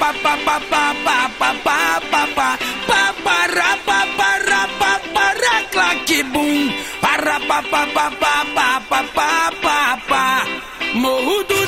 pa pa pa pa pa pa pa pa pa pa para pa para pa para claque bum para pa pa pa pa pa pa pa pa pa Morro do